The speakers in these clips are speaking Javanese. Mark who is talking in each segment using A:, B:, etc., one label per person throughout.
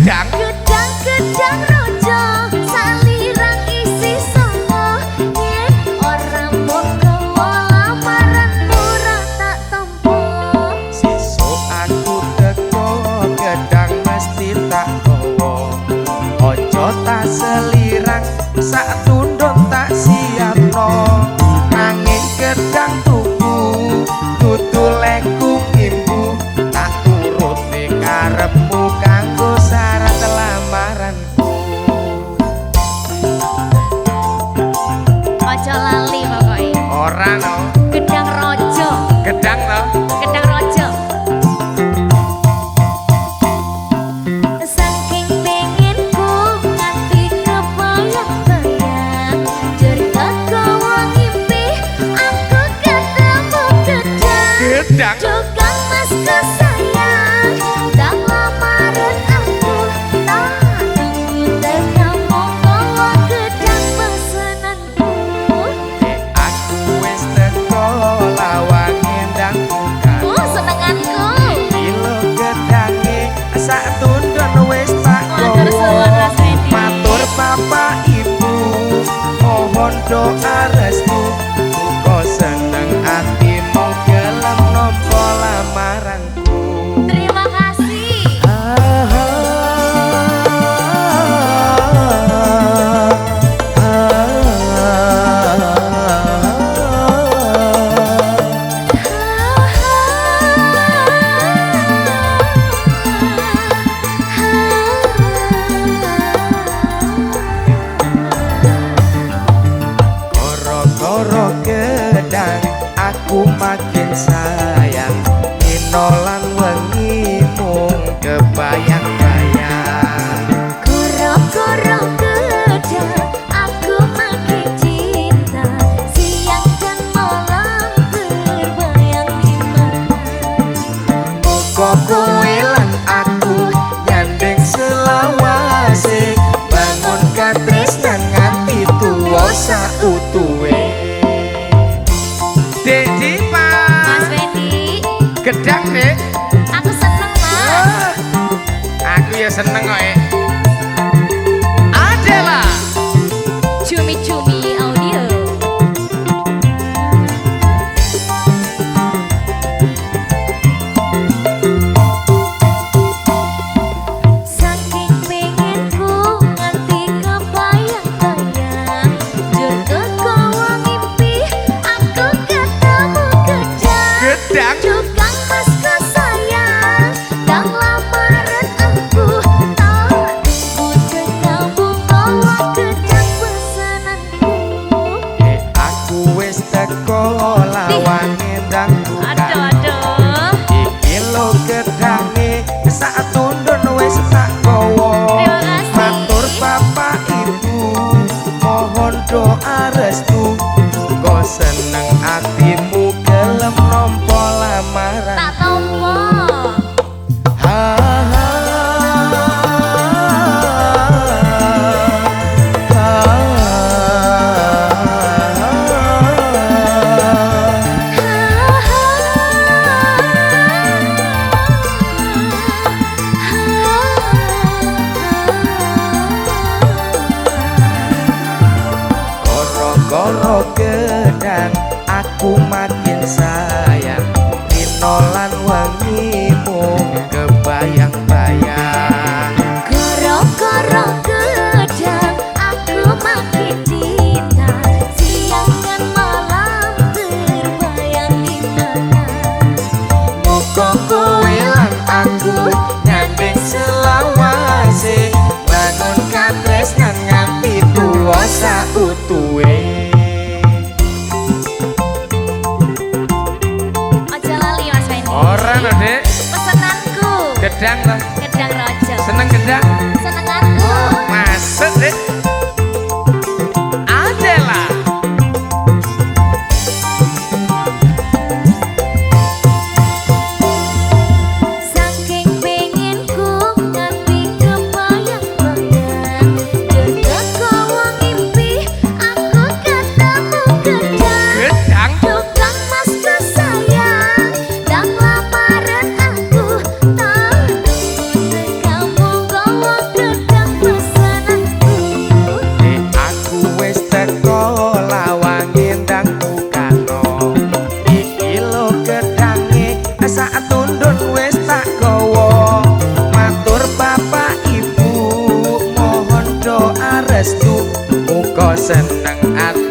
A: kejang
B: kejang kejang rojo salirang isi sopo orang moko wala marang pura tak tempo.
A: Siso aku teko gedang mesti tak kowo ojo tak selirang out. makin sayang Inolan wengi nang atimu gelem nampa lamaran. Tak
B: tampa
A: ha ha ha ha ha. Ha ha ha. Ha ha aku my.
B: Pesanan lho,
A: Dek.
B: Pesenanku.
A: Gedang lho.
B: Gedang rojo. Seneng
A: gedang?
B: Seneng aku.
A: Masuk, Dek. restu muka seneng ati.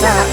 A: side.